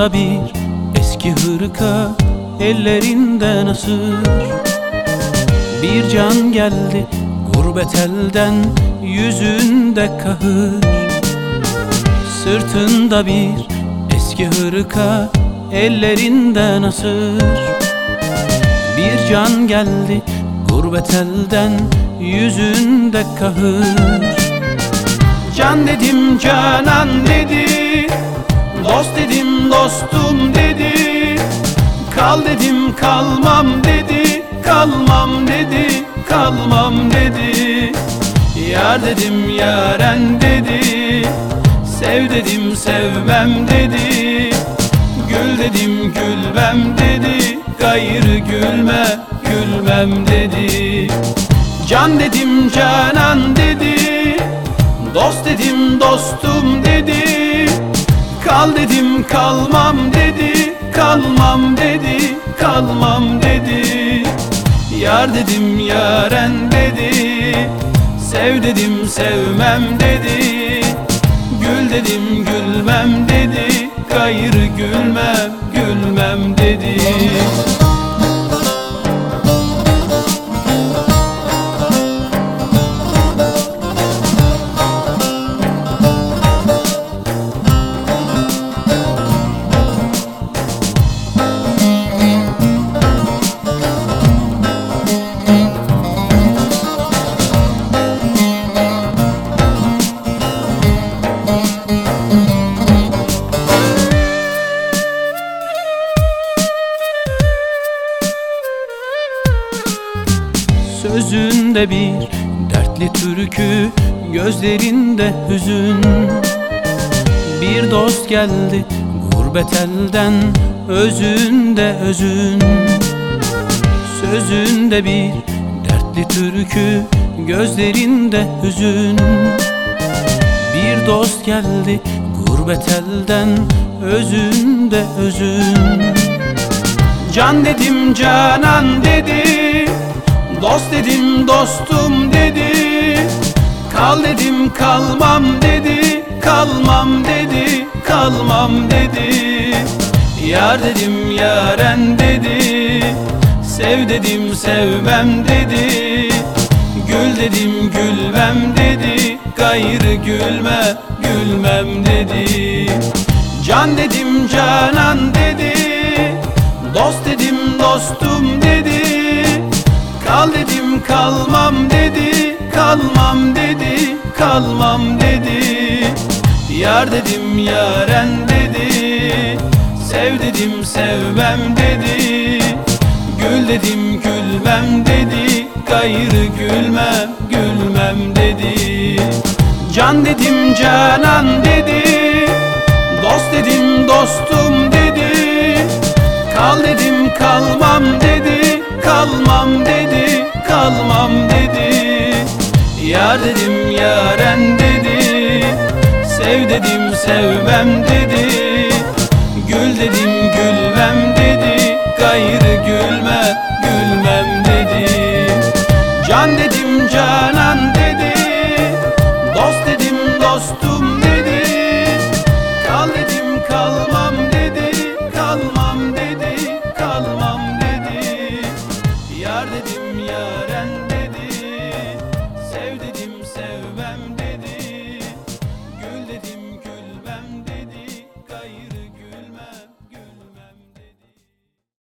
Sırtında bir eski hırka Ellerinden asır Bir can geldi gurbet elden Yüzünde kahır. Sırtında bir eski hırka Ellerinden asır Bir can geldi gurbet elden Yüzünde kahır. Can dedim canan dedi Dost dedim dostum dedi. Kal dedim kalmam dedi. Kalmam dedi kalmam dedi. Yar dedim yaren dedi. Sev dedim sevmem dedi. Gül dedim gülmem dedi. Gayrı gülme gülmem dedi. Can dedim canan dedi. Dost dedim dostum dedi Kal dedim kalmam dedi Kalmam dedi kalmam dedi. Yar dedim yaren dedi Sev dedim sevmem dedi. Gül dedim gülmem dedi Gayrı gülmem gülmem dedi Sözünde bir dertli türkü Gözlerinde hüzün. Bir dost geldi gurbet elden Özünde özün. Sözünde bir dertli türkü Gözlerinde hüzün. Bir dost geldi gurbet elden Özünde özün. Can dedim canan dedi Dost dedim dostum dedi. Kal dedim kalmam dedi. Kalmam dedi kalmam dedi. Yar dedim yaren dedi. Sev dedim sevmem dedi. Gül dedim gülmem dedi. Gayrı gülme gülmem dedi. Can dedim canan dedi kalmam dedi Kalmam dedi kalmam dedi. Yar dedim yaren dedi Sev dedim sevmem dedi. Gül dedim gülmem dedi Gayrı gülmem gülmem dedi. Can dedim canan dedi Dost dedim dostum dedi almam dedi. Yar dedim yaren dedi. Sev dedim sevmem dedi. Gül dedim gülmem dedi. Gayrı gülme gülmem dedi. Can dedi sevmem